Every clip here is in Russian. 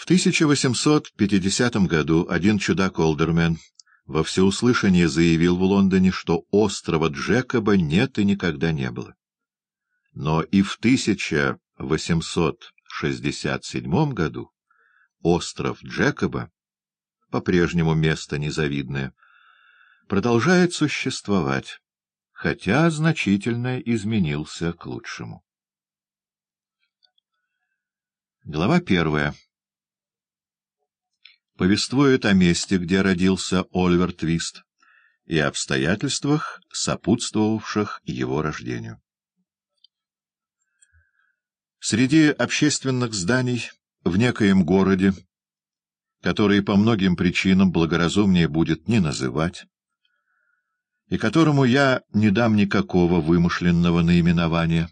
В 1850 году один чудак-олдермен во всеуслышание заявил в Лондоне, что острова Джекоба нет и никогда не было. Но и в 1867 году остров Джекоба, по-прежнему место незавидное, продолжает существовать, хотя значительно изменился к лучшему. Глава первая повествует о месте, где родился Оливер Твист, и обстоятельствах, сопутствовавших его рождению. Среди общественных зданий в некоем городе, который по многим причинам благоразумнее будет не называть, и которому я не дам никакого вымышленного наименования,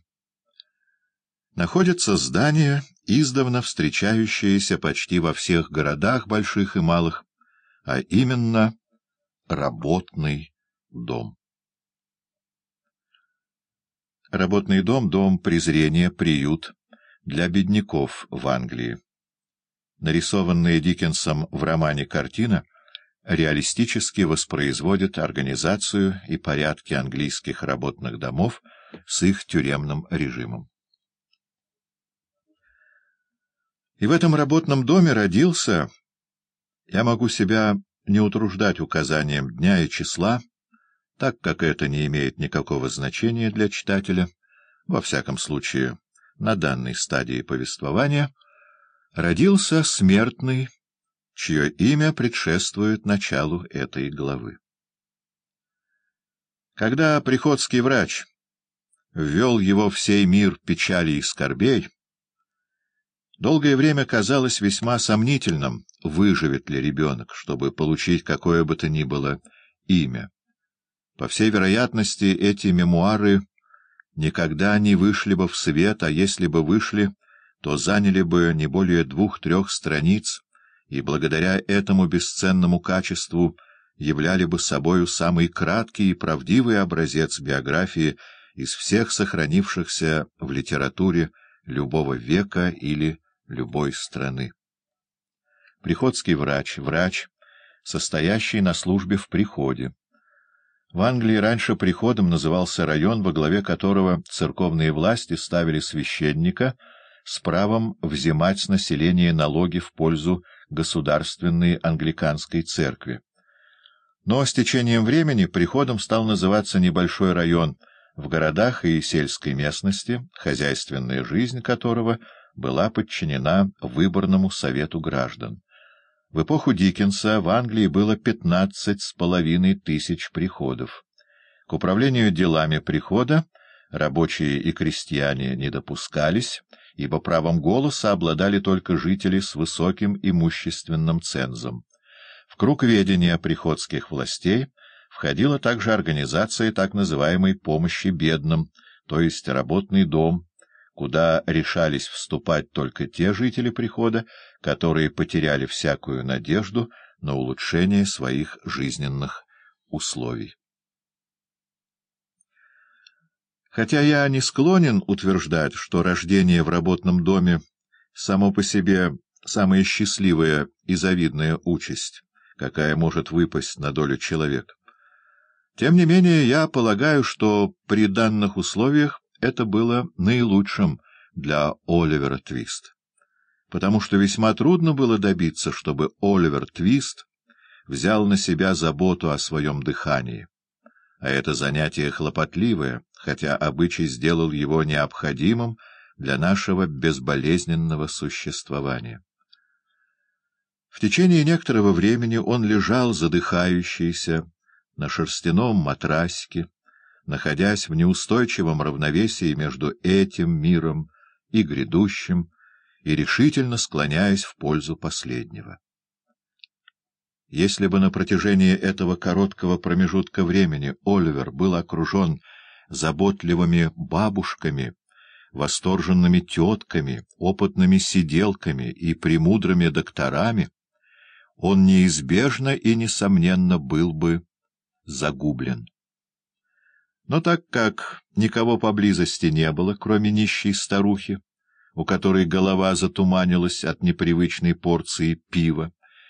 находится здание, издавна встречающееся почти во всех городах, больших и малых, а именно работный дом. Работный дом — дом презрения, приют для бедняков в Англии. Нарисованная Диккенсом в романе картина реалистически воспроизводит организацию и порядки английских работных домов с их тюремным режимом. И в этом работном доме родился, я могу себя не утруждать указанием дня и числа, так как это не имеет никакого значения для читателя, во всяком случае, на данной стадии повествования, родился смертный, чье имя предшествует началу этой главы. Когда приходский врач ввел его в сей мир печали и скорбей, Долгое время казалось весьма сомнительным, выживет ли ребенок, чтобы получить какое бы то ни было имя. По всей вероятности, эти мемуары никогда не вышли бы в свет, а если бы вышли, то заняли бы не более двух-трех страниц, и благодаря этому бесценному качеству являли бы собою самый краткий и правдивый образец биографии из всех сохранившихся в литературе любого века или любой страны. Приходский врач — врач, состоящий на службе в приходе. В Англии раньше приходом назывался район, во главе которого церковные власти ставили священника с правом взимать с населения налоги в пользу государственной англиканской церкви. Но с течением времени приходом стал называться небольшой район в городах и сельской местности, хозяйственная жизнь которого — была подчинена выборному совету граждан. В эпоху Диккенса в Англии было пятнадцать с половиной тысяч приходов. К управлению делами прихода рабочие и крестьяне не допускались, ибо правом голоса обладали только жители с высоким имущественным цензом. В круг ведения приходских властей входила также организация так называемой помощи бедным, то есть работный дом, куда решались вступать только те жители прихода, которые потеряли всякую надежду на улучшение своих жизненных условий. Хотя я не склонен утверждать, что рождение в работном доме само по себе самая счастливая и завидная участь, какая может выпасть на долю человека. Тем не менее, я полагаю, что при данных условиях это было наилучшим для Оливера Твист, потому что весьма трудно было добиться, чтобы Оливер Твист взял на себя заботу о своем дыхании. А это занятие хлопотливое, хотя обычай сделал его необходимым для нашего безболезненного существования. В течение некоторого времени он лежал задыхающийся на шерстяном матрасике, находясь в неустойчивом равновесии между этим миром и грядущим, и решительно склоняясь в пользу последнего. Если бы на протяжении этого короткого промежутка времени Оливер был окружен заботливыми бабушками, восторженными тетками, опытными сиделками и премудрыми докторами, он неизбежно и несомненно был бы загублен. Но так как никого поблизости не было, кроме нищей старухи, у которой голова затуманилась от непривычной порции пива.